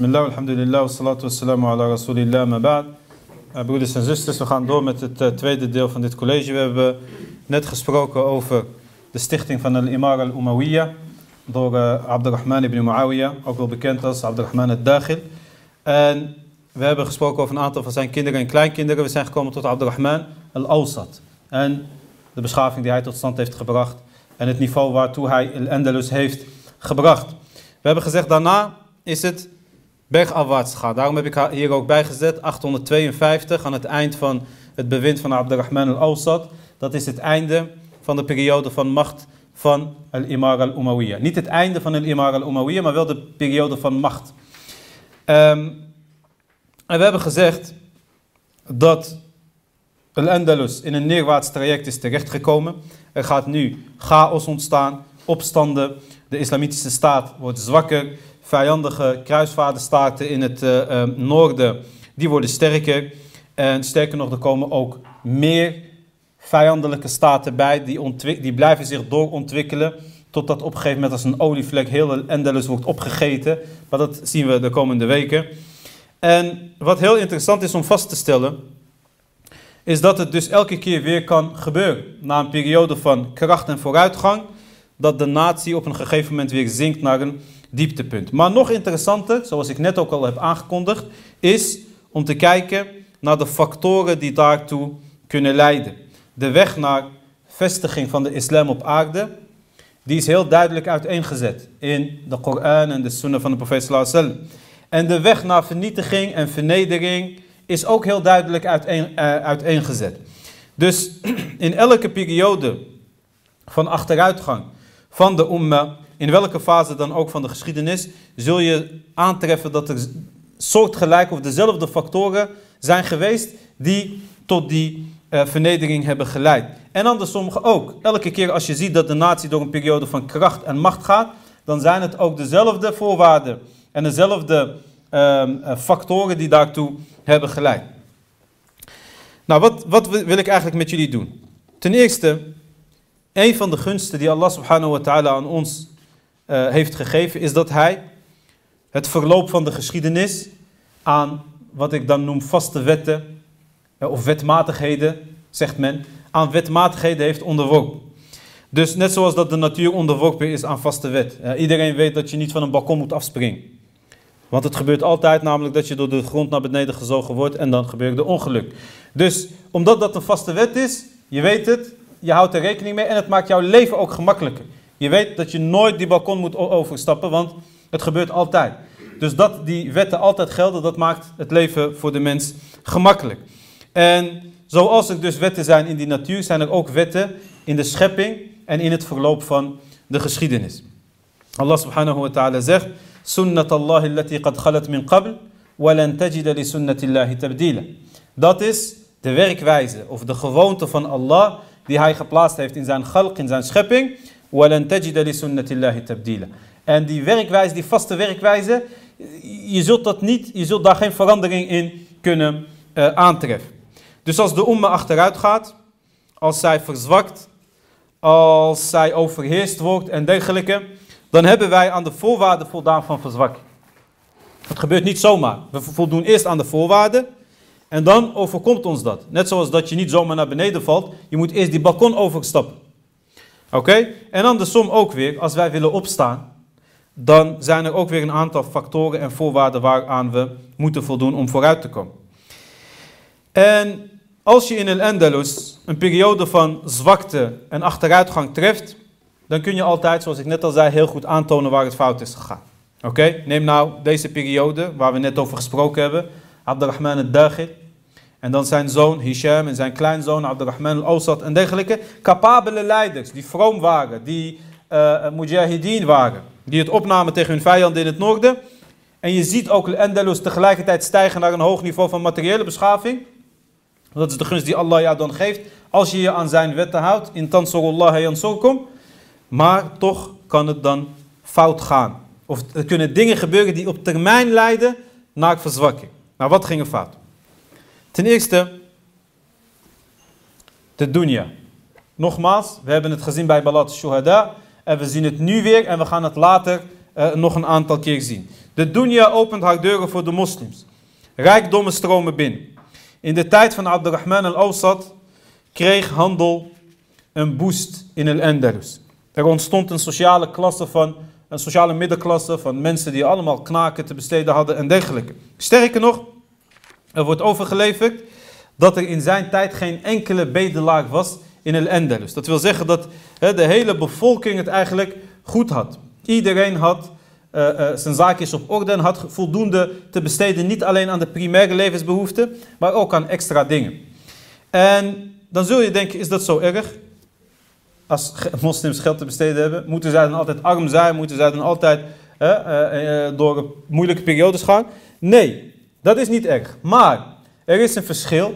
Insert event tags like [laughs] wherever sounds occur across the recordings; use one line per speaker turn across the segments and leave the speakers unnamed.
Bismillah, alhamdulillah, salatu wassalamu ala rasulillah. Uh, broeders en zusters, we gaan door met het uh, tweede deel van dit college. We hebben net gesproken over de stichting van al-Imara al-Umayyah door uh, Abdurrahman ibn Muawiyah, ook wel bekend als Abdurrahman al-Dakhil. En we hebben gesproken over een aantal van zijn kinderen en kleinkinderen. We zijn gekomen tot Abdurrahman al-Awsat. En de beschaving die hij tot stand heeft gebracht en het niveau waartoe hij al-Andalus heeft gebracht. We hebben gezegd, daarna is het bergafwaarts gaan. Daarom heb ik hier ook bijgezet 852 aan het eind van het bewind van Abdurrahman al-Awsat. Dat is het einde van de periode van macht van al-Imar al-Umayyah. Niet het einde van al-Imar al-Umayyah, maar wel de periode van macht. Um, en we hebben gezegd dat al-Andalus in een neerwaarts traject is terechtgekomen. Er gaat nu chaos ontstaan, opstanden. De islamitische staat wordt zwakker vijandige kruisvaarderstaten in het uh, uh, noorden, die worden sterker. En sterker nog, er komen ook meer vijandelijke staten bij, die, die blijven zich doorontwikkelen. Totdat op een gegeven moment als een olievlek heel Endelus wordt opgegeten. Maar dat zien we de komende weken. En wat heel interessant is om vast te stellen, is dat het dus elke keer weer kan gebeuren. Na een periode van kracht en vooruitgang, dat de natie op een gegeven moment weer zinkt naar een dieptepunt. Maar nog interessanter, zoals ik net ook al heb aangekondigd, is om te kijken naar de factoren die daartoe kunnen leiden. De weg naar vestiging van de islam op aarde, die is heel duidelijk uiteengezet in de Koran en de Sunnah van de profeet sallallahu En de weg naar vernietiging en vernedering is ook heel duidelijk uiteen, uh, uiteengezet. Dus [clears throat] in elke periode van achteruitgang van de umma in welke fase dan ook van de geschiedenis, zul je aantreffen dat er soortgelijke of dezelfde factoren zijn geweest die tot die uh, vernedering hebben geleid. En andersom ook. Elke keer als je ziet dat de natie door een periode van kracht en macht gaat, dan zijn het ook dezelfde voorwaarden en dezelfde uh, factoren die daartoe hebben geleid. Nou, wat, wat wil ik eigenlijk met jullie doen? Ten eerste, een van de gunsten die Allah subhanahu wa ta'ala aan ons uh, heeft gegeven, is dat hij het verloop van de geschiedenis aan wat ik dan noem vaste wetten uh, of wetmatigheden, zegt men, aan wetmatigheden heeft onderworpen. Dus net zoals dat de natuur onderworpen is aan vaste wet. Uh, iedereen weet dat je niet van een balkon moet afspringen. Want het gebeurt altijd namelijk dat je door de grond naar beneden gezogen wordt en dan gebeurt er ongeluk. Dus omdat dat een vaste wet is, je weet het, je houdt er rekening mee en het maakt jouw leven ook gemakkelijker. Je weet dat je nooit die balkon moet overstappen, want het gebeurt altijd. Dus dat die wetten altijd gelden, dat maakt het leven voor de mens gemakkelijk. En zoals er dus wetten zijn in die natuur, zijn er ook wetten in de schepping en in het verloop van de geschiedenis. Allah subhanahu wa ta'ala zegt, Sunnat Allah allati qad khalat min qabl, walan tajida li sunnatillahi tabdila. Dat is de werkwijze of de gewoonte van Allah die hij geplaatst heeft in zijn galk, in zijn schepping. وَلَن تَجِدَ لِسُنَّةِ اللَّهِ تَبْدِيلًا En die werkwijze, die vaste werkwijze, je zult, dat niet, je zult daar geen verandering in kunnen uh, aantreffen. Dus als de umma achteruit gaat, als zij verzwakt, als zij overheerst wordt en dergelijke, dan hebben wij aan de voorwaarden voldaan van verzwakking. Het gebeurt niet zomaar. We voldoen eerst aan de voorwaarden en dan overkomt ons dat. Net zoals dat je niet zomaar naar beneden valt, je moet eerst die balkon overstappen. Oké? En dan de som ook weer, als wij willen opstaan, dan zijn er ook weer een aantal factoren en voorwaarden waaraan we moeten voldoen om vooruit te komen. En als je in El Andalus een periode van zwakte en achteruitgang treft, dan kun je altijd, zoals ik net al zei, heel goed aantonen waar het fout is gegaan. Oké? Neem nou deze periode waar we net over gesproken hebben. Abdurrahman al-Daghil, en dan zijn zoon Hisham en zijn kleinzoon Abdurrahman al-Awsat en dergelijke. Capabele leiders die vroom waren, die uh, mujahideen waren. Die het opnamen tegen hun vijanden in het noorden. En je ziet ook Andalus tegelijkertijd stijgen naar een hoog niveau van materiële beschaving. Dat is de gunst die Allah jou dan geeft. Als je je aan zijn wetten houdt. In tansurullah yansurkum. Maar toch kan het dan fout gaan. Of er kunnen dingen gebeuren die op termijn leiden naar verzwakking. Nou, wat ging er fout? Ten eerste, de dunya. Nogmaals, we hebben het gezien bij Balat Shuhada en we zien het nu weer en we gaan het later uh, nog een aantal keer zien. De dunya opent haar deuren voor de moslims. Rijkdommen stromen binnen. In de tijd van Abdurrahman al-Awsat kreeg handel een boost in el Andalus. Er ontstond een sociale klasse van, een sociale middenklasse van mensen die allemaal knaken te besteden hadden en dergelijke. Sterker nog, er wordt overgeleverd dat er in zijn tijd geen enkele bedelaar was in el Andalus. Dat wil zeggen dat de hele bevolking het eigenlijk goed had. Iedereen had uh, uh, zijn zaakjes op orde en had voldoende te besteden, niet alleen aan de primaire levensbehoeften, maar ook aan extra dingen. En dan zul je denken, is dat zo erg? Als moslims geld te besteden hebben, moeten zij dan altijd arm zijn? Moeten zij dan altijd uh, door moeilijke periodes gaan? Nee, dat is niet erg. Maar er is een verschil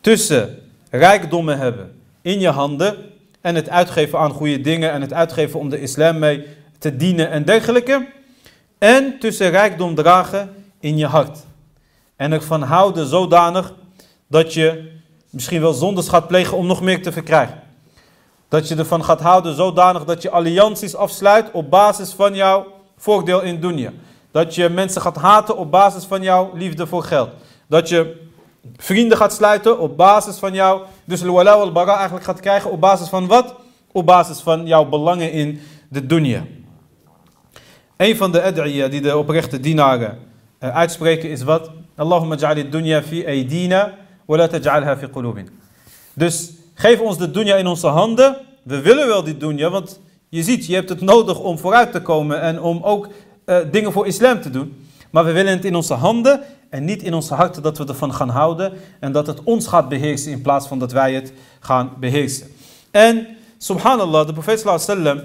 tussen rijkdommen hebben in je handen en het uitgeven aan goede dingen en het uitgeven om de islam mee te dienen en dergelijke. En tussen rijkdom dragen in je hart. En ervan houden zodanig dat je misschien wel zondes gaat plegen om nog meer te verkrijgen. Dat je ervan gaat houden zodanig dat je allianties afsluit op basis van jouw voordeel in dunya. Dat je mensen gaat haten op basis van jouw liefde voor geld. Dat je vrienden gaat sluiten op basis van jouw, dus al-wala al-bara eigenlijk gaat krijgen op basis van wat? Op basis van jouw belangen in de dunya. Een van de ad'iyah die de oprechte dienaren uh, uitspreken is wat? Allahumma ja'ali dunya fi aydina wa la taj'alha fi qulubin. Dus geef ons de dunya in onze handen. We willen wel die dunya, want je ziet, je hebt het nodig om vooruit te komen en om ook uh, dingen voor islam te doen. Maar we willen het in onze handen en niet in onze harten dat we ervan gaan houden en dat het ons gaat beheersen in plaats van dat wij het gaan beheersen. En subhanallah, de profeet sallallahu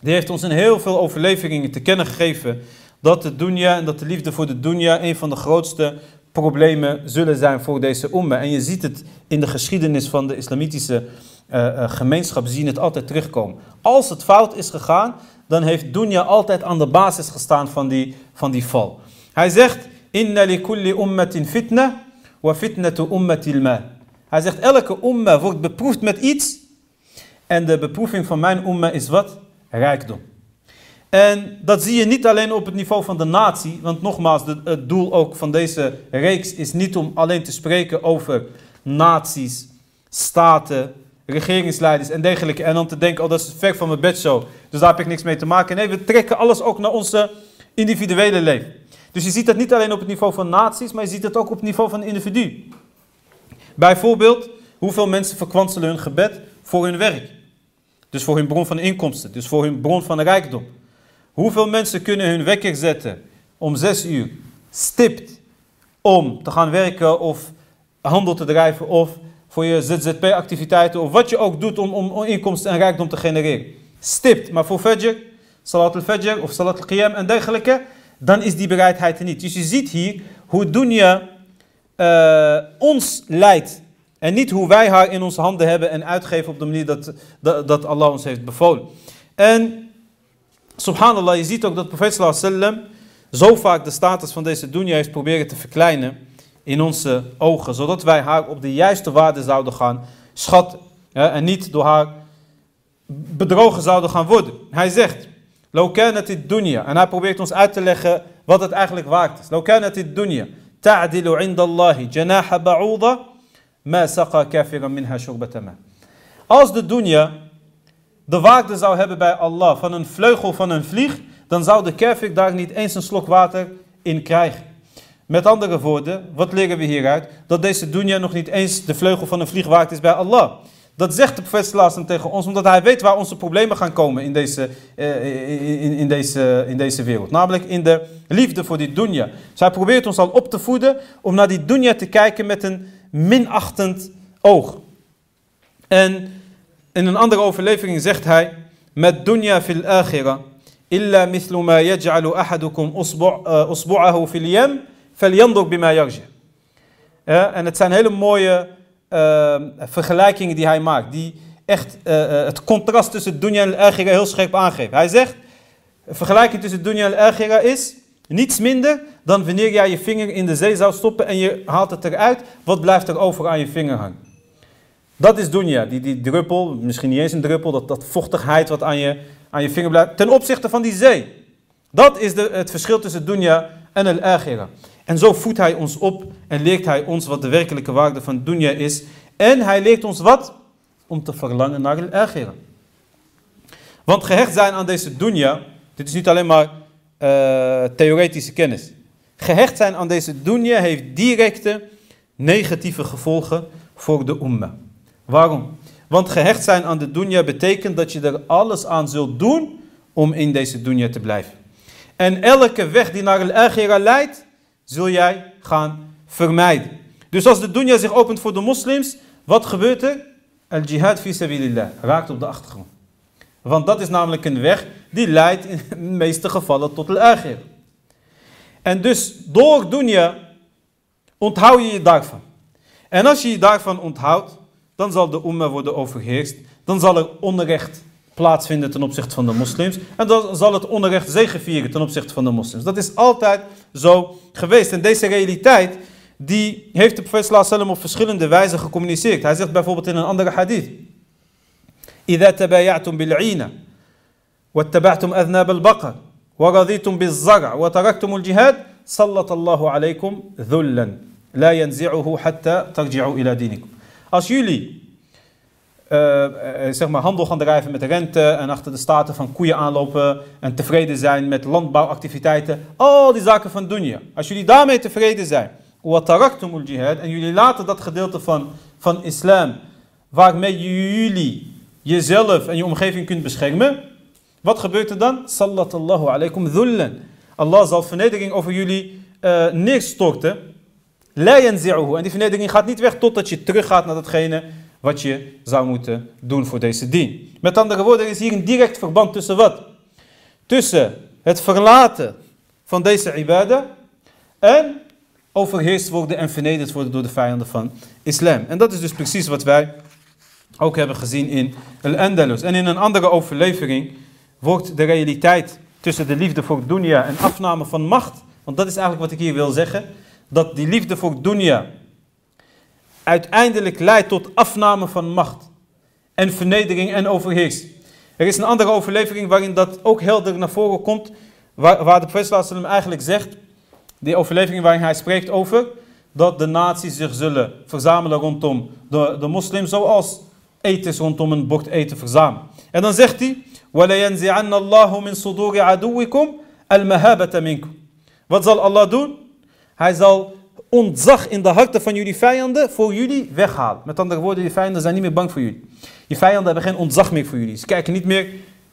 die heeft ons in heel veel overleveringen te kennen gegeven dat de dunya en dat de liefde voor de dunya een van de grootste problemen zullen zijn voor deze umma. En je ziet het in de geschiedenis van de islamitische uh, gemeenschap, zien het altijd terugkomen. Als het fout is gegaan, dan heeft dunya altijd aan de basis gestaan van die, van die val. Hij zegt, inna li kulli ummatin fitna, wa fitnatu ummatil mal. Hij zegt, elke umma wordt beproefd met iets. En de beproeving van mijn umma is wat? rijkdom. En dat zie je niet alleen op het niveau van de natie, want nogmaals, het doel ook van deze reeks is niet om alleen te spreken over naties, staten, regeringsleiders en dergelijke. En dan te denken, oh dat is ver van mijn bed zo, dus daar heb ik niks mee te maken. Nee, we trekken alles ook naar onze individuele leven. Dus je ziet dat niet alleen op het niveau van naties, maar je ziet het ook op het niveau van individu. Bijvoorbeeld, hoeveel mensen verkwanselen hun gebed voor hun werk. Dus voor hun bron van inkomsten, dus voor hun bron van rijkdom. Hoeveel mensen kunnen hun wekker zetten om zes uur, stipt, om te gaan werken of handel te drijven of voor je ZZP-activiteiten of wat je ook doet om, om, inkomsten en rijkdom te genereren. Stipt, maar voor Fajr, Salat al-Fajr of Salat al-Qiyam en dergelijke, dan is die bereidheid er niet. Dus je ziet hier hoe dunya uh, ons leidt en niet hoe wij haar in onze handen hebben en uitgeven op de manier dat, dat, Allah ons heeft bevolen. En subhanallah, je ziet ook dat profeet sallam zo vaak de status van deze dunya heeft proberen te verkleinen in onze ogen. Zodat wij haar op de juiste waarde zouden gaan schatten. En niet door haar bedrogen zouden gaan worden. Hij zegt, dit dunya. En hij probeert ons uit te leggen wat het eigenlijk waard is. Dit dunya. Ta'dilu inda Allahi janaha ba'uda Ma saqa kafiran minha shurbata Als de dunya de waarde zou hebben bij Allah van een vleugel van een vlieg, dan zou de kafir daar niet eens een slok water in krijgen. Met andere woorden, wat leren we hieruit? Dat deze dunya nog niet eens de vleugel van een vlieg waard is bij Allah. Dat zegt de profeet tegen ons, omdat hij weet waar onze problemen gaan komen in deze, uh, in, in, deze, in deze wereld. Namelijk in de liefde voor die dunya. Dus hij probeert ons al op te voeden om naar die dunya te kijken met een minachtend oog. En in een andere overlevering zegt hij, met dunya fil akhira, illa mithlu ma yaj'alu ahadukum usbu'ahu fil yam, falyandur bima yarji. En het zijn hele mooie uh, vergelijkingen die hij maakt, die echt uh, het contrast tussen dunya en akhira heel scherp aangeven. Hij zegt, een vergelijking tussen dunya en akhira is niets minder dan wanneer jij je vinger in de zee zou stoppen en je haalt het eruit, wat blijft er over aan je vinger hangen? Dat is dunya, die, die druppel, misschien niet eens een druppel, dat, dat vochtigheid wat aan je, aan je vinger blijft, ten opzichte van die zee. Dat is de, het verschil tussen dunya en al-akhirah. En zo voedt hij ons op en leert hij ons wat de werkelijke waarde van dunya is. En hij leert ons wat? Om te verlangen naar al-akhirah. Want gehecht zijn aan deze dunya, dit is niet alleen maar uh, theoretische kennis. Gehecht zijn aan deze dunya heeft directe negatieve gevolgen voor de umma. Waarom? Want gehecht zijn aan de dunya betekent dat je er alles aan zult doen om in deze dunya te blijven. En elke weg die naar al-akhira leidt, zul jij gaan vermijden. Dus als de dunya zich opent voor de moslims, wat gebeurt er? Al-jihad fi sabilillah raakt op de achtergrond. Want dat is namelijk een weg die leidt in de meeste gevallen tot al-akhira. En dus door dunya onthoud je je daarvan. En als je je daarvan onthoudt, dan zal de umma worden overheerst. Dan zal er onrecht plaatsvinden ten opzichte van de moslims. En dan zal het onrecht zegevieren ten opzichte van de moslims. Dat is altijd zo geweest. En deze realiteit, die heeft de profeet sallam op verschillende wijzen gecommuniceerd. Hij zegt bijvoorbeeld in een andere hadith. إذا تبايعتم بالعينة واتبعتم أذناب البقر ورضيتم بالزرع وتركتم الجهاد سلط الله عليكم ذلا لا ينزعه حتى ترجعوا إلى دينكم Als jullie uh, zeg maar handel gaan drijven met rente en achter de staten van koeien aanlopen en tevreden zijn met landbouwactiviteiten, al die zaken van dunya. Als jullie daarmee tevreden zijn, jihad, en jullie laten dat gedeelte van, van islam waarmee jullie jezelf en je omgeving kunt beschermen, wat gebeurt er dan? Sallallahu alaikum dhullan. Allah zal vernedering over jullie uh, neerstorten. En die vernedering gaat niet weg totdat je teruggaat naar datgene wat je zou moeten doen voor deze dien. Met andere woorden, er is hier een direct verband tussen wat? Tussen het verlaten van deze ibadah en overheerst worden en vernederd worden door de vijanden van islam. En dat is dus precies wat wij ook hebben gezien in Al-Andalus. En in een andere overlevering wordt de realiteit tussen de liefde voor dunya en afname van macht, want dat is eigenlijk wat ik hier wil zeggen, dat die liefde voor dunya uiteindelijk leidt tot afname van macht en vernedering en overheers. Er is een andere overlevering waarin dat ook helder naar voren komt, waar, waar de profeet eigenlijk zegt, die overlevering waarin hij spreekt over, dat de naties zich zullen verzamelen rondom de, de moslims, zoals etens rondom een bord eten verzamelen. En dan zegt hij, وَلَيَنْزِعَنَّ اللَّهُ مِنْ صُدُورِ عَدُوِّكُمْ الْمَهَابَةَ مِنْكُمْ Wat zal Allah doen? Hij zal ontzag in de harten van jullie vijanden voor jullie weghalen. Met andere woorden, die vijanden zijn niet meer bang voor jullie. Je vijanden hebben geen ontzag meer voor jullie. Ze kijken niet meer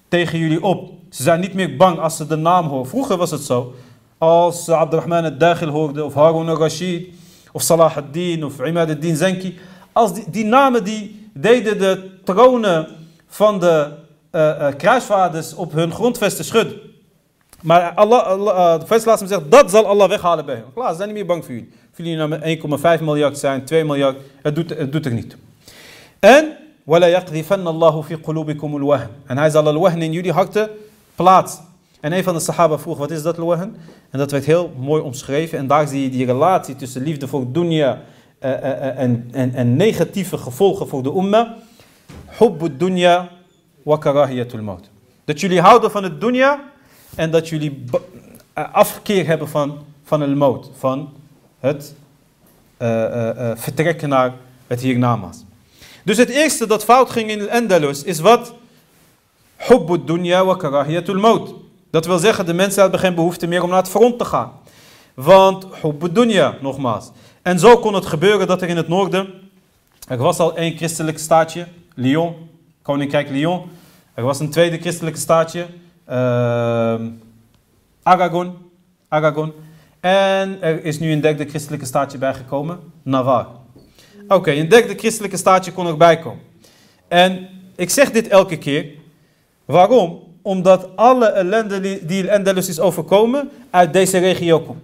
tegen jullie op. Ze zijn niet meer bang als ze de naam horen. Vroeger was het zo. Als Abdurrahman al-Dakhil hoorden, of Harun al-Rashid, of Salah ad-Din, of Imad al-Din Zenki. Als die, namen die deden de tronen van de uh, kruisvaarders op hun grondvesten schudden. Maar Allah, Allah, eh, de verslaatste zegt, dat zal Allah weghalen bij hem. Klaar, ze zijn niet meer bang voor jullie. Of jullie nou 1,5 miljard zijn, 2 miljard, het doet, het doet er niet. En, fi En hij zal al-wahn in jullie harten plaatsen. En een van de sahaba vroeg, wat is dat al-wahn? En dat werd heel mooi omschreven. En daar zie je die relatie tussen liefde voor dunya eh, eh, en, en, en negatieve gevolgen voor de ummah. Hubbud dunya wa karahiyatul maut. Dat jullie houden van het dunya en dat jullie afkeer hebben van, van el maut, van het uh, uh, vertrekken naar het hiernamaals. Dus het eerste dat fout ging in Andalus is wat? Hubbu dunya wa karahiyatul maut. Dat wil zeggen, de mensen hebben geen behoefte meer om naar het front te gaan. Want hubbu dunya, nogmaals. En zo kon het gebeuren dat er in het noorden, er was al één christelijk staatje, Lyon, Koninkrijk Lyon. Er was een tweede christelijke staatje, Aragon, Aragon. En er is nu een derde christelijke staatje bijgekomen, Navarre. Oké, een derde christelijke staatje kon erbij komen. En ik zeg dit elke keer. Waarom? Omdat alle ellende die Andalus is overkomen uit deze regio komt.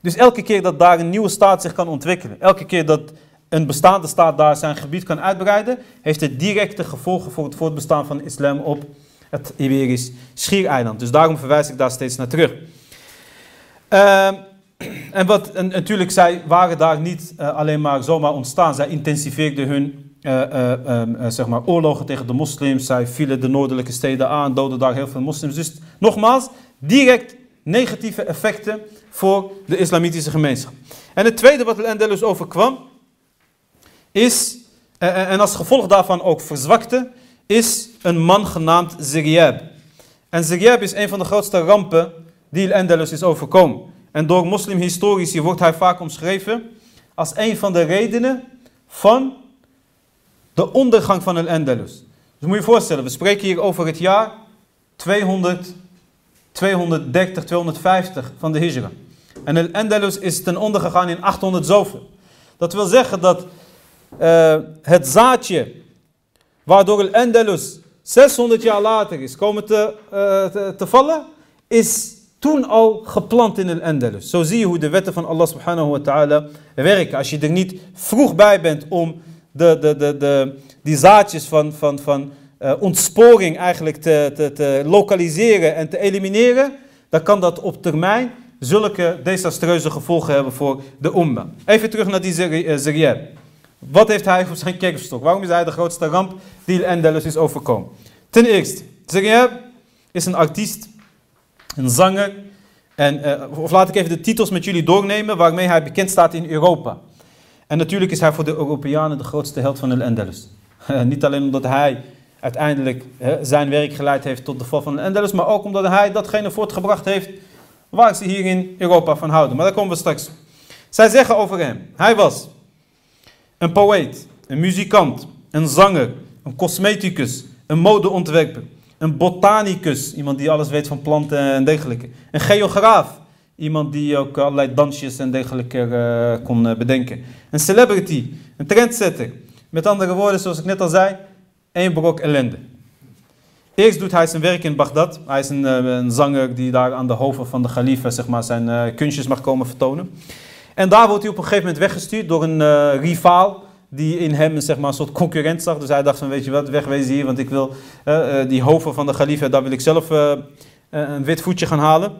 Dus elke keer dat daar een nieuwe staat zich kan ontwikkelen, elke keer dat een bestaande staat daar zijn gebied kan uitbreiden, heeft het directe gevolgen voor het voortbestaan van islam op het Iberisch Schiereiland. Dus daarom verwijs ik daar steeds naar terug. Uh, en, wat, natuurlijk, zij waren daar niet uh, alleen maar zomaar ontstaan. Zij intensiveerden hun uh, um, zeg maar oorlogen tegen de moslims. Zij vielen de noordelijke steden aan, doden daar heel veel moslims. Dus nogmaals, direct negatieve effecten voor de islamitische gemeenschap. En het tweede wat Al-Andalus overkwam, is, en als gevolg daarvan ook verzwakte, is een man genaamd Ziryab. En Ziryab is een van de grootste rampen die Al-Andalus is overkomen. En door moslimhistorici wordt hij vaak omschreven als een van de redenen van de ondergang van Al-Andalus. Dus moet je je voorstellen, we spreken hier over het jaar 200, 230, 250 van de Hijra. En Al-Andalus is ten onder gegaan in 800 zoveel. Dat wil zeggen dat uh, het zaadje waardoor Al-Andalus 600 jaar later is komen te, uh, te, te, vallen, is toen al geplant in Al-Andalus. Zo zie je hoe de wetten van Allah subhanahu wa ta'ala werken. Als je er niet vroeg bij bent om de, de, de, de, die zaadjes van, van, van uh, ontsporing eigenlijk te, te, te lokaliseren en te elimineren, dan kan dat op termijn zulke desastreuze gevolgen hebben voor de umma. Even terug naar die Zeriyab. Wat heeft hij voor zijn kerfstok? Waarom is hij de grootste ramp die Andalus is overkomen? Ten eerste, Zeriyab is een artiest, een zanger. En, uh, of laat ik even de titels met jullie doornemen waarmee hij bekend staat in Europa. En natuurlijk is hij voor de Europeanen de grootste held van Al-Andalus. [laughs] Niet alleen omdat hij uiteindelijk zijn werk geleid heeft tot de val van Al-Andalus, maar ook omdat hij datgene voortgebracht heeft waar ze hier in Europa van houden. Maar daar komen we straks. Zij zeggen over hem, hij was een poëet, een muzikant, een zanger, een cosmeticus, een modeontwerper, een botanicus, iemand die alles weet van planten en dergelijke, een geograaf, iemand die ook allerlei dansjes en dergelijke uh, kon uh, bedenken, een celebrity, een trendsetter. Met andere woorden, zoals ik net al zei, één brok ellende. Eerst doet hij zijn werk in Bagdad. Hij is een, een zanger die daar aan de hoven van de khalifa zeg maar, zijn kunstjes mag komen vertonen. En daar wordt hij op een gegeven moment weggestuurd door een uh, rivaal die in hem zeg maar, een soort concurrent zag. Dus hij dacht van weet je wat, wegwezen hier, want ik wil uh, uh, die hoven van de khalifa, daar wil ik zelf een wit voetje gaan halen.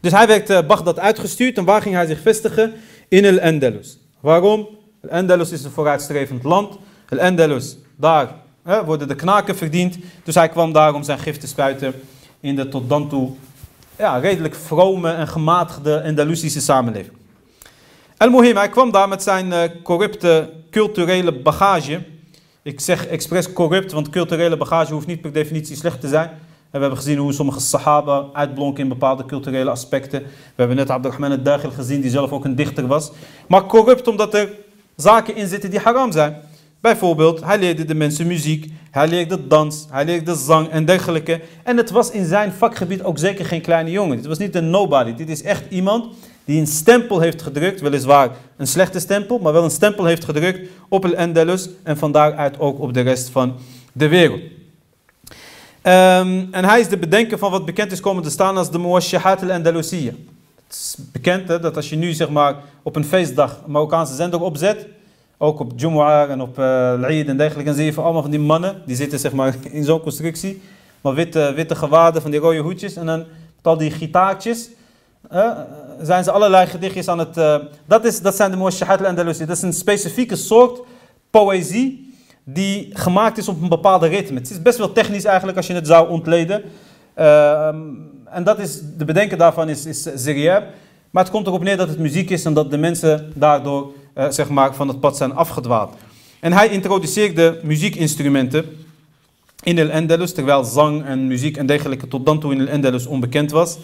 Dus hij werd Bagdad uitgestuurd en waar ging hij zich vestigen? In El Andalus. Waarom? El Andalus is een vooruitstrevend land. El Andalus, daar worden de knaken verdiend. Dus hij kwam daar om zijn gif te spuiten in de tot dan toe ja, redelijk vrome en gematigde Andalusische samenleving. Al-Muhim, hij kwam daar met zijn uh, corrupte culturele bagage. Ik zeg expres corrupt, want culturele bagage hoeft niet per definitie slecht te zijn. We hebben gezien hoe sommige sahaba uitblonken in bepaalde culturele aspecten. We hebben net Abdurrahman al-Daghil gezien, die zelf ook een dichter was. Maar corrupt omdat er zaken in zitten die haram zijn. Bijvoorbeeld, hij leerde de mensen muziek, hij leerde dans, hij leerde zang en dergelijke. En het was in zijn vakgebied ook zeker geen kleine jongen. Dit was niet een nobody. Dit is echt iemand die een stempel heeft gedrukt, weliswaar een slechte stempel, maar wel een stempel heeft gedrukt op El Andalus en van daaruit ook op de rest van de wereld. Um, en hij is de bedenker van wat bekend is komen te staan als de Muwashahat al-Andalusiyya. Het is bekend dat als je nu zeg maar op een feestdag een Marokkaanse zender opzet, ook op Jumu'ah en op uh, Eid en dergelijke, dan zie je van allemaal van die mannen, die zitten zeg maar [laughs] in zo'n constructie, maar witte, witte gewaden van die rode hoedjes en dan met al die gitaartjes, zijn ze allerlei gedichtjes aan het... Uh, dat, is, dat zijn de Muwashahat al-Andalusi. Dat is een specifieke soort poëzie die gemaakt is op een bepaalde ritme. Het is best wel technisch eigenlijk als je het zou ontleden. Uh, en dat is, de bedenken daarvan is, is. Maar het komt erop neer dat het muziek is en dat de mensen daardoor uh, zeg maar, van het pad zijn afgedwaald. En hij introduceerde muziekinstrumenten in El Andalus, terwijl zang en muziek en dergelijke tot dan toe in El Andalus onbekend was.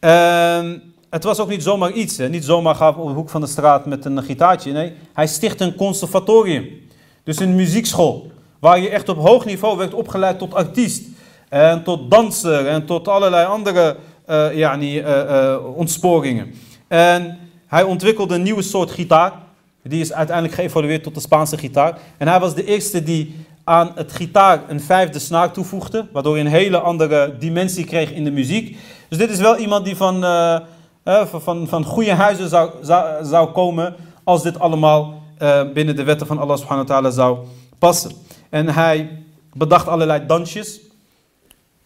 Uh, het was ook niet zomaar iets. Hè. Niet zomaar op de hoek van de straat met een gitaartje. Nee, hij stichtte een conservatorium. Dus een muziekschool. Waar je echt op hoog niveau werd opgeleid tot artiest. En tot danser. En tot allerlei andere uh, yani, uh, uh, ontsporingen. En hij ontwikkelde een nieuwe soort gitaar. Die is uiteindelijk geëvolueerd tot de Spaanse gitaar. En hij was de eerste die aan het gitaar een vijfde snaar toevoegde. Waardoor je een hele andere dimensie kreeg in de muziek. Dus dit is wel iemand die van van, van goede huizen zou, zou, zou komen als dit allemaal uh, binnen de wetten van Allah subhanahu wa ta'ala zou passen. En hij bedacht allerlei dansjes,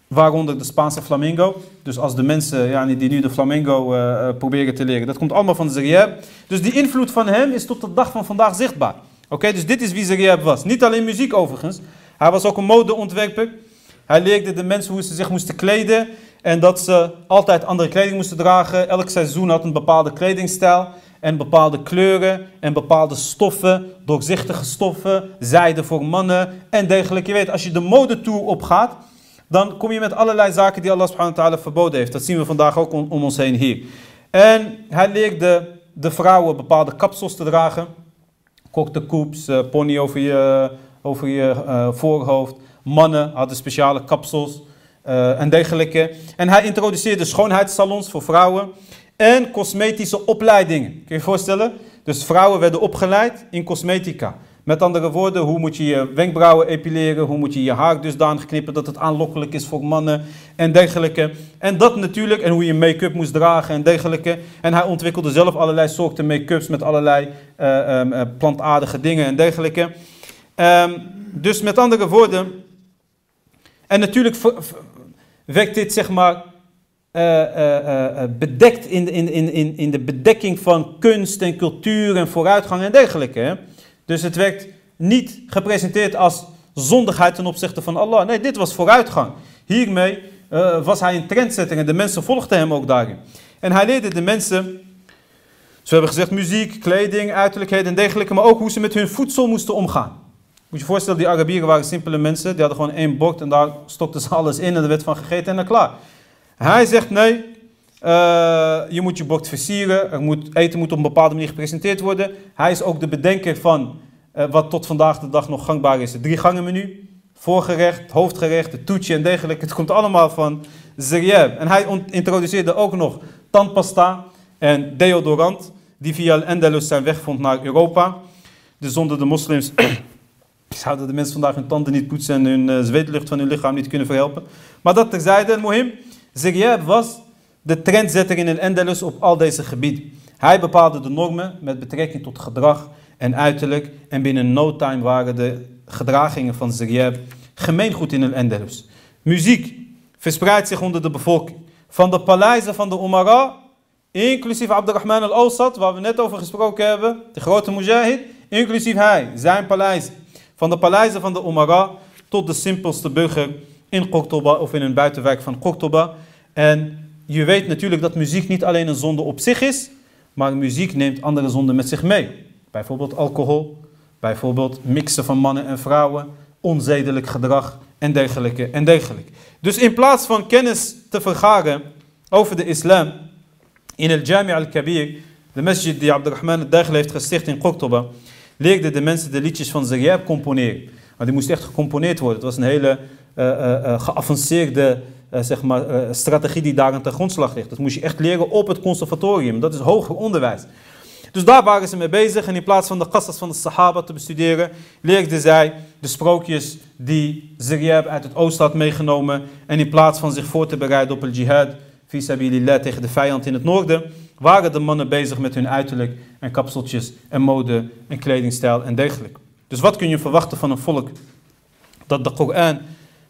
waaronder de Spaanse flamingo. Dus als de mensen die nu de flamingo proberen te leren, dat komt allemaal van Zeriyab. Dus die invloed van hem is tot de dag van vandaag zichtbaar. Oké, dus dit is wie Zeriyab was. Niet alleen muziek overigens, hij was ook een modeontwerper. Hij leerde de mensen hoe ze zich moesten kleden. En dat ze altijd andere kleding moesten dragen. Elk seizoen had een bepaalde kledingstijl. En bepaalde kleuren en bepaalde stoffen, doorzichtige stoffen, zijde voor mannen en dergelijke. Je weet, als je de modetour opgaat, dan kom je met allerlei zaken die Allah subhanahu wa ta'ala verboden heeft. Dat zien we vandaag ook om, ons heen hier. En hij leerde de vrouwen bepaalde kapsels te dragen. Korte koeps, uh, pony over je, over je uh, voorhoofd. Mannen hadden speciale kapsels uh, en dergelijke. En hij introduceerde schoonheidssalons voor vrouwen en cosmetische opleidingen. Kun je je voorstellen? Dus vrouwen werden opgeleid in cosmetica. Met andere woorden, hoe moet je je wenkbrauwen epileren, hoe moet je je haar dusdanig knippen dat het aanlokkelijk is voor mannen en dergelijke. En dat natuurlijk, en hoe je make-up moest dragen en dergelijke. En hij ontwikkelde zelf allerlei soorten make-ups met allerlei uh, um, uh, plantaardige dingen en dergelijke. Um, dus met andere woorden, en natuurlijk wekt dit zeg maar uh, bedekt in, in, in, in de bedekking van kunst en cultuur en vooruitgang en dergelijke. Hè? Dus het werd niet gepresenteerd als zondigheid ten opzichte van Allah. Nee, dit was vooruitgang. Hiermee was hij een trendsetter en de mensen volgden hem ook daarin. En hij leerde de mensen, zo hebben gezegd, muziek, kleding, uiterlijkheden en dergelijke, maar ook hoe ze met hun voedsel moesten omgaan. Moet je voorstellen, die Arabieren waren simpele mensen, die hadden gewoon één bord en daar stokten ze alles in en er werd van gegeten en dan klaar. Hij zegt nee, uh, je moet je bord versieren, er moet, eten moet op een bepaalde manier gepresenteerd worden. Hij is ook de bedenker van uh, wat tot vandaag de dag nog gangbaar is, het drie gangen menu. Voorgerecht, hoofdgerecht, het toetje en dergelijke. Het komt allemaal van Zeryab. En hij introduceerde ook nog tandpasta en deodorant, die via Al-Andalus zijn weg vond naar Europa. Dus zonder de moslims zouden de mensen vandaag hun tanden niet poetsen en hun uh, zweetlucht van hun lichaam niet kunnen verhelpen. Maar dat terzijde, Mohim. Zeryab was de trendsetter in Al-Andalus op al deze gebieden. Hij bepaalde de normen met betrekking tot gedrag en uiterlijk. En binnen no time waren de gedragingen van Zeryab gemeengoed in Al-Andalus. Muziek verspreidt zich onder de bevolking. Van de paleizen van de Umara, inclusief Abdurrahman al-Awsat, waar we net over gesproken hebben, de grote mujahid, inclusief hij, zijn paleis. Van de paleizen van de Umara tot de simpelste burger in Qurtuba of in een buitenwijk van Qurtuba. En je weet natuurlijk dat muziek niet alleen een zonde op zich is, maar muziek neemt andere zonden met zich mee. Bijvoorbeeld alcohol, bijvoorbeeld mixen van mannen en vrouwen, onzedelijk gedrag en dergelijke en dergelijke. Dus in plaats van kennis te vergaren over de islam in el Jami al-Kabir, de masjid die Abdurrahman al-Daghel heeft gesticht in Qurtuba, leerden de mensen de liedjes van Zaryab componeren. Maar die moest echt gecomponeerd worden. Het was een hele uh, uh, geavanceerde uh, zeg maar, strategie die daar aan ten grondslag ligt. Dat moest je echt leren op het conservatorium. Dat is hoger onderwijs. Dus daar waren ze mee bezig. En in plaats van de qasas van de Sahaba te bestuderen, leerden zij de sprookjes die Zaryab uit het oosten had meegenomen. En in plaats van zich voor te bereiden op het jihad, visabilillah tegen de vijand in het noorden, waren de mannen bezig met hun uiterlijk en kapseltjes en mode en kledingstijl en dergelijke. Dus wat kun je verwachten van een volk dat de Koran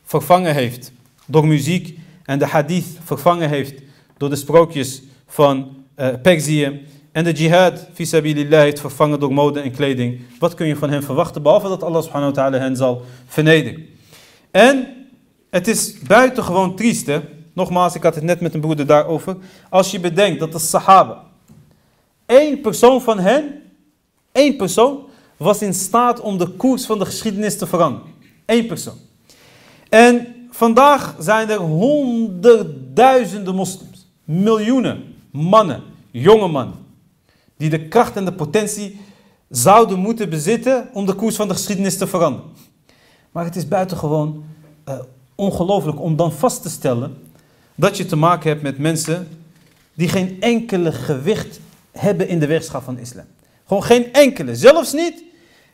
vervangen heeft door muziek en de hadith vervangen heeft door de sprookjes van uh, Perzië en de jihad fisabilillah heeft vervangen door mode en kleding. Wat kun je van hen verwachten behalve dat Allah subhanahu wa ta'ala hen zal vernederen. En het is buitengewoon triest? Nogmaals, ik had het net met een broeder daarover. Als je bedenkt dat de Sahaba, één persoon van hen, één persoon, was in staat om de koers van de geschiedenis te veranderen. Eén persoon. En vandaag zijn er honderdduizenden moslims, miljoenen mannen, jonge mannen, die de kracht en de potentie zouden moeten bezitten om de koers van de geschiedenis te veranderen. Maar het is buitengewoon uh, ongelooflijk om dan vast te stellen dat je te maken hebt met mensen die geen enkele gewicht hebben in de weegschap van islam. Gewoon geen enkele, zelfs niet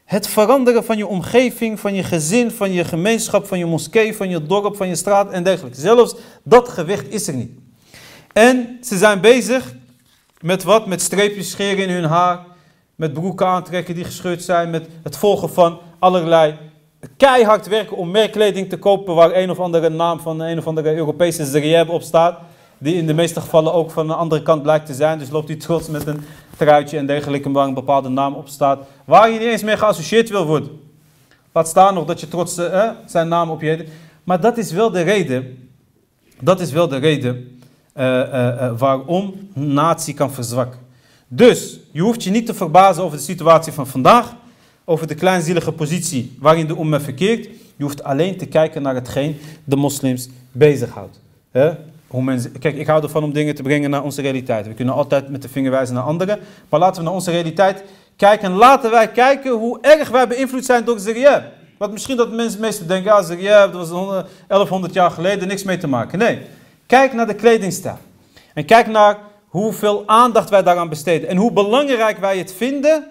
het veranderen van je omgeving, van je gezin, van je gemeenschap, van je moskee, van je dorp, van je straat en dergelijke. Zelfs dat gewicht is er niet. En ze zijn bezig met wat? Met streepjes scheren in hun haar, met broeken aantrekken die gescheurd zijn, met het volgen van allerlei keihard werken om merkkleding te kopen waar een of andere naam van een of andere Europese zerieb op staat. Die in de meeste gevallen ook van de andere kant blijkt te zijn. Dus loopt hij trots met een truitje en dergelijke waar een bepaalde naam op staat. Waar je niet eens mee geassocieerd wil worden. Laat staan nog dat je trots eh, zijn naam op je heet. Maar dat is wel de reden Dat is wel de reden uh, uh, waarom een natie kan verzwakken. Dus je hoeft je niet te verbazen over de situatie van vandaag, over de kleinzielige positie waarin de umma verkeert. Je hoeft alleen te kijken naar hetgeen de moslims bezighoudt. He? Hoe mensen, kijk, ik hou ervan om dingen te brengen naar onze realiteit. We kunnen altijd met de vinger wijzen naar anderen, maar laten we naar onze realiteit kijken. En laten wij kijken hoe erg wij beïnvloed zijn door Zeriyah. Want misschien dat mensen meestal denken, ja, Zeriyah, dat was 1100 jaar geleden, niks mee te maken. Nee, kijk naar de kledingstijl. En kijk naar hoeveel aandacht wij daaraan besteden. En hoe belangrijk wij het vinden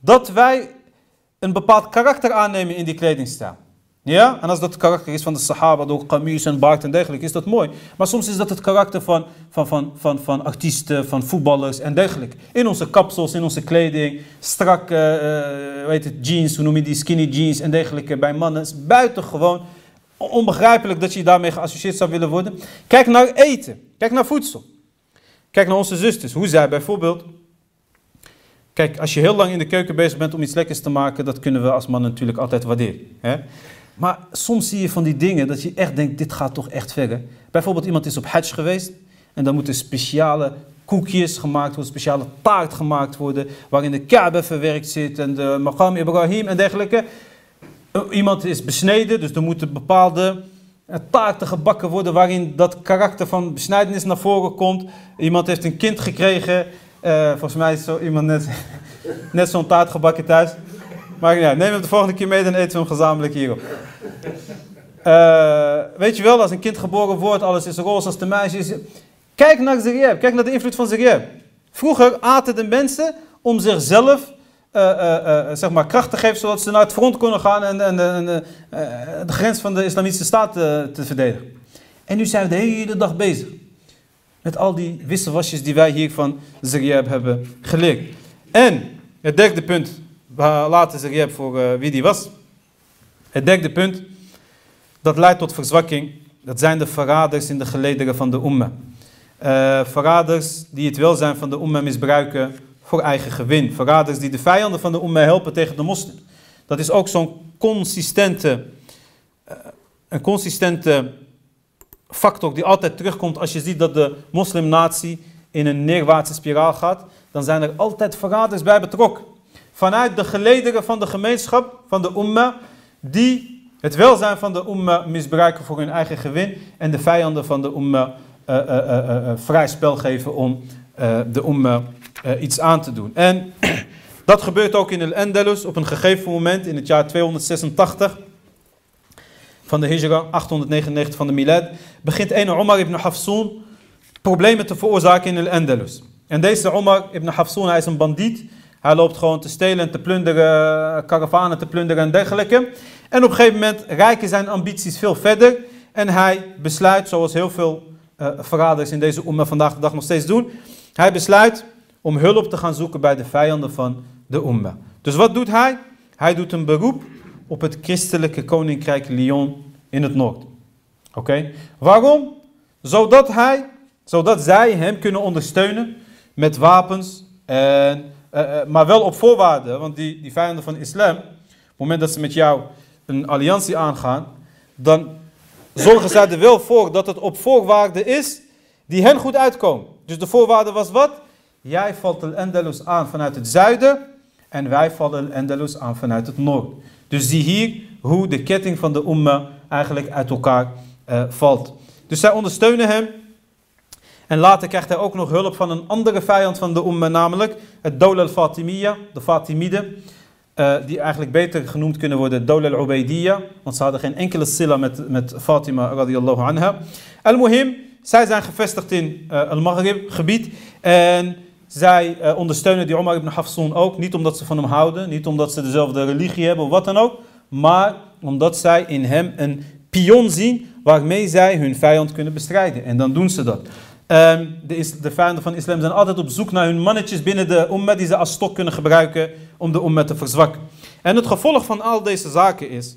dat wij een bepaald karakter aannemen in die kledingstijl. Ja, en als dat het karakter is van de Sahaba, door kamis en baard en dergelijke, is dat mooi. Maar soms is dat het karakter van, van, van, van, van artiesten, van voetballers en dergelijke. In onze kapsels, in onze kleding, strak, uh, weet het, jeans, hoe noem je die, skinny jeans en dergelijke bij mannen. Is buitengewoon onbegrijpelijk dat je daarmee geassocieerd zou willen worden. Kijk naar eten, kijk naar voedsel. Kijk naar onze zusters, hoe zij bijvoorbeeld Kijk, als je heel lang in de keuken bezig bent om iets lekkers te maken, dat kunnen we als man natuurlijk altijd waarderen. Hè? Maar soms zie je van die dingen dat je echt denkt, dit gaat toch echt verder. Bijvoorbeeld iemand is op Hajj geweest en dan moeten speciale koekjes gemaakt worden, speciale taart gemaakt worden, waarin de Kaaba verwerkt zit en de Maqam Ibrahim en dergelijke. Eh, iemand is besneden, dus er moeten bepaalde eh, taarten gebakken worden waarin dat karakter van besnijdenis naar voren komt. Iemand heeft een kind gekregen, uh, volgens mij is zo iemand net, [laughs] net zo'n taart gebakken thuis. Maar ja, neem hem de volgende keer mee, dan eten we hem gezamenlijk hierop. Uh, weet je wel, als een kind geboren wordt, alles is roze als de meisjes. Kijk naar Zerieb, kijk naar de invloed van Zerieb. Vroeger aten de mensen om zichzelf uh, zeg maar kracht te geven, zodat ze naar het front konden gaan en, en, en de grens van de islamitische staat te verdedigen. En nu zijn we de hele dag bezig met al die wisselwasjes die wij hier van Zerieb hebben geleerd. En het derde punt we laten Zerieb voor uh, wie die was. Het derde punt, dat leidt tot verzwakking. Dat zijn de verraders in de gelederen van de umma. Uh, verraders die het welzijn van de umma misbruiken voor eigen gewin. Verraders die de vijanden van de umma helpen tegen de moslim. Dat is ook zo'n consistente, uh, een consistente factor die altijd terugkomt als je ziet dat de moslimnatie in een neerwaartse spiraal gaat. Dan zijn er altijd verraders bij betrokken vanuit de gelederen van de gemeenschap, van de umma, die het welzijn van de umma misbruiken voor hun eigen gewin en de vijanden van de umma uh, uh, uh, vrij spel geven om de umma iets aan te doen. En [clears throat] dat gebeurt ook in Al-Andalus op een gegeven moment in het jaar 286 van de Hijra, 899 van de Milad, begint een Omar ibn Hafsoon problemen te veroorzaken in Al-Andalus. En deze Omar ibn Hafsoon, hij is een bandiet, hij loopt gewoon te stelen en te plunderen, karavanen te plunderen en dergelijke. En op een gegeven moment rijken zijn ambities veel verder. En hij besluit, zoals heel veel uh, verraders in deze umma vandaag de dag nog steeds doen. Hij besluit om hulp te gaan zoeken bij de vijanden van de umma. Dus wat doet hij? Hij doet een beroep op het christelijke koninkrijk Lyon in het noord. Oké? Waarom? Zodat hij, zodat zij hem kunnen ondersteunen met wapens en uh, maar wel op voorwaarden, want die, die vijanden van islam, op het moment dat ze met jou een alliantie aangaan, dan zorgen zij er wel voor dat het op voorwaarden is die hen goed uitkomen. Dus de voorwaarde was wat? Jij valt el Andalus aan vanuit het zuiden en wij vallen Andalus aan vanuit het noorden. Dus zie hier hoe de ketting van de umma eigenlijk uit elkaar uh, valt. Dus zij ondersteunen hem en later krijgt hij ook nog hulp van een andere vijand van de Umma, namelijk het Dawla al-Fatimiyya, de Fatimiden. Uh, die eigenlijk beter genoemd kunnen worden Dawla al-Ubaidiyya, want ze hadden geen enkele silla met, met Fatima radiyallahu anha. Al-Muhim, zij zijn gevestigd in uh, al-Maghrib gebied en zij uh, ondersteunen die Omar ibn Hafsun ook, niet omdat ze van hem houden, niet omdat ze dezelfde religie hebben of wat dan ook, maar omdat zij in hem een pion zien waarmee zij hun vijand kunnen bestrijden. En dan doen ze dat. Um, de, de vijanden van islam zijn altijd op zoek naar hun mannetjes binnen de umma die ze als stok kunnen gebruiken om de umma te verzwakken. En het gevolg van al deze zaken is,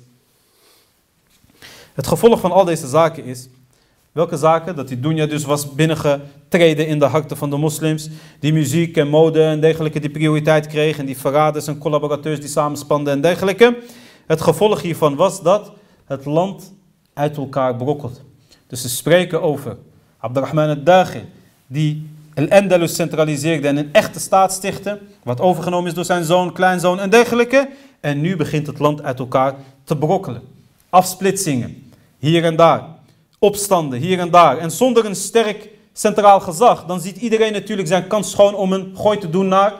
het gevolg van al deze zaken is, welke zaken? Dat die dunya dus was binnengetreden in de harten van de moslims, die muziek en mode en dergelijke die prioriteit kregen, en die verraders en collaborateurs die samenspanden en dergelijke. Het gevolg hiervan was dat het land uit elkaar brokkelt. Dus ze spreken over Abdurrahman al-Daghil, die Al-Andalus centraliseerde en een echte staat stichtte, wat overgenomen is door zijn zoon, kleinzoon en dergelijke. En nu begint het land uit elkaar te brokkelen. Afsplitsingen, hier en daar. Opstanden, hier en daar. En zonder een sterk centraal gezag, dan ziet iedereen natuurlijk zijn kans schoon om een gooi te doen naar,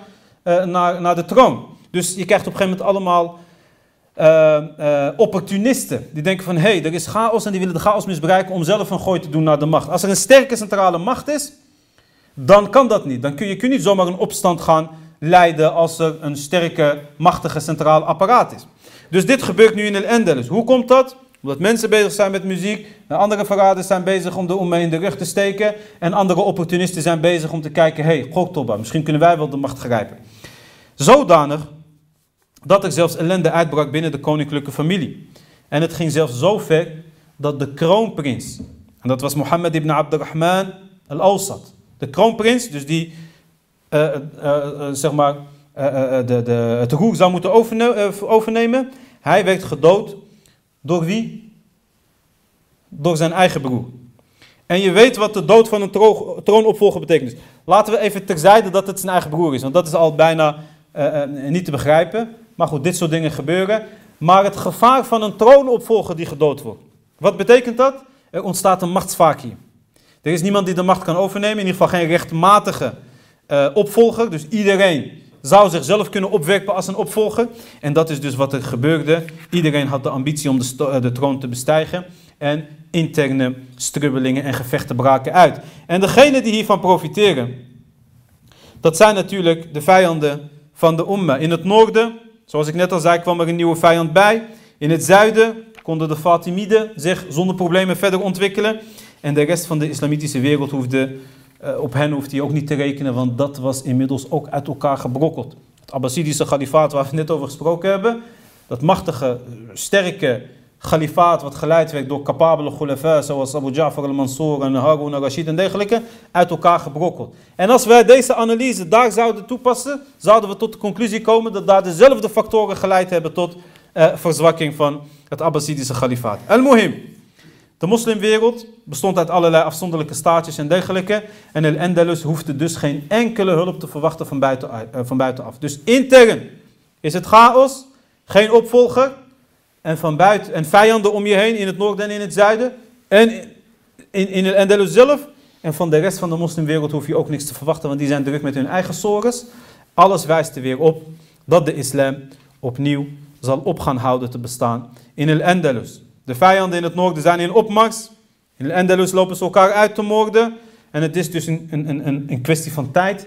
uh, naar, naar de troon. Dus je krijgt op een gegeven moment allemaal uh, uh, opportunisten. Die denken van, hé, hey, er is chaos en die willen de chaos misbruiken om zelf een gooi te doen naar de macht. Als er een sterke centrale macht is, dan kan dat niet. Dan kun je, kun je niet zomaar een opstand gaan leiden als er een sterke, machtige centraal apparaat is. Dus dit gebeurt nu in El Endelus. Hoe komt dat? Omdat mensen bezig zijn met muziek, andere verraders zijn bezig om de om in de rug te steken, en andere opportunisten zijn bezig om te kijken, hé, hey, Goktoba, misschien kunnen wij wel de macht grijpen. Zodanig dat er zelfs ellende uitbrak binnen de koninklijke familie. En het ging zelfs zo ver dat de kroonprins, en dat was Mohammed ibn Abdurrahman al-Awsat, de kroonprins, dus die uh, uh, uh, zeg maar, de, de, het roer zou moeten overnemen, hij werd gedood door wie? Door zijn eigen broer. En je weet wat de dood van een troonopvolger betekent. Dus laten we even terzijde dat het zijn eigen broer is, want dat is al bijna niet te begrijpen. Maar goed, dit soort dingen gebeuren. Maar het gevaar van een troonopvolger die gedood wordt. Wat betekent dat? Er ontstaat een machtsvacuum. Er is niemand die de macht kan overnemen, in ieder geval geen rechtmatige uh, opvolger. Dus iedereen zou zichzelf kunnen opwerpen als een opvolger. En dat is dus wat er gebeurde. Iedereen had de ambitie om de, eh, de troon te bestijgen. En interne strubbelingen en gevechten braken uit. En degenen die hiervan profiteren, dat zijn natuurlijk de vijanden van de Umma. In het noorden, zoals ik net al zei, kwam er een nieuwe vijand bij. In het zuiden konden de Fatimiden zich zonder problemen verder ontwikkelen. En de rest van de islamitische wereld hoefde, uh, op hen hoefde hij ook niet te rekenen, want dat was inmiddels ook uit elkaar gebrokkeld. Het Abbasidische kalifaat waar we net over gesproken hebben, dat machtige, sterke kalifaat wat geleid werd door capabele khulafa zoals Abu Ja'far al-Mansur en Harun al-Rashid en dergelijke, uit elkaar gebrokkeld. En als wij deze analyse daar zouden toepassen, zouden we tot de conclusie komen dat daar dezelfde factoren geleid hebben tot uh, verzwakking van het Abbasidische kalifaat. Al-Muhim. De moslimwereld bestond uit allerlei afzonderlijke staatjes en dergelijke. En El Andalus hoefde dus geen enkele hulp te verwachten van, buiten, uh, van buitenaf. Dus intern is het chaos, geen opvolger. En van buiten, en vijanden om je heen in het noorden en in het zuiden. En in, in El Andalus zelf. En van de rest van de moslimwereld hoef je ook niks te verwachten, want die zijn druk met hun eigen sores. Alles wijst er weer op dat de islam opnieuw zal op gaan houden te bestaan in El Andalus. De vijanden in het noorden zijn in opmars. In Andalus lopen ze elkaar uit te moorden. En het is dus een, een, een, een kwestie van tijd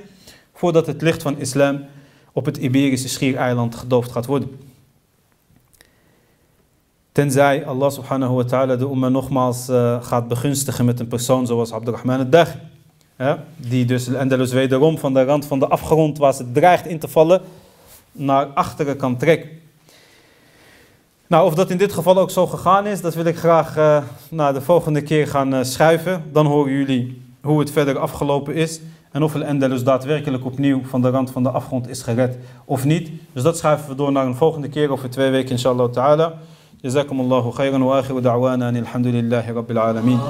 voordat het licht van islam op het Iberische schiereiland gedoofd gaat worden. Tenzij Allah subhanahu wa ta'ala de umma nogmaals uh, gaat begunstigen met een persoon zoals Abdurrahman al-Dag. Die dus Andalus wederom van de rand van de afgrond waar ze dreigt in te vallen naar achteren kan trekken. Nou, of dat in dit geval ook zo gegaan is, dat wil ik graag uh, nou, de volgende keer gaan uh, schuiven. Dan horen jullie hoe het verder afgelopen is. En of El-Andalus daadwerkelijk opnieuw van de rand van de afgrond is gered of niet. Dus dat schuiven we door naar een volgende keer over twee weken, inshallah ta'ala. جزاكم الله خيرا واخر دعوانا ان الحمد لله رب العالمين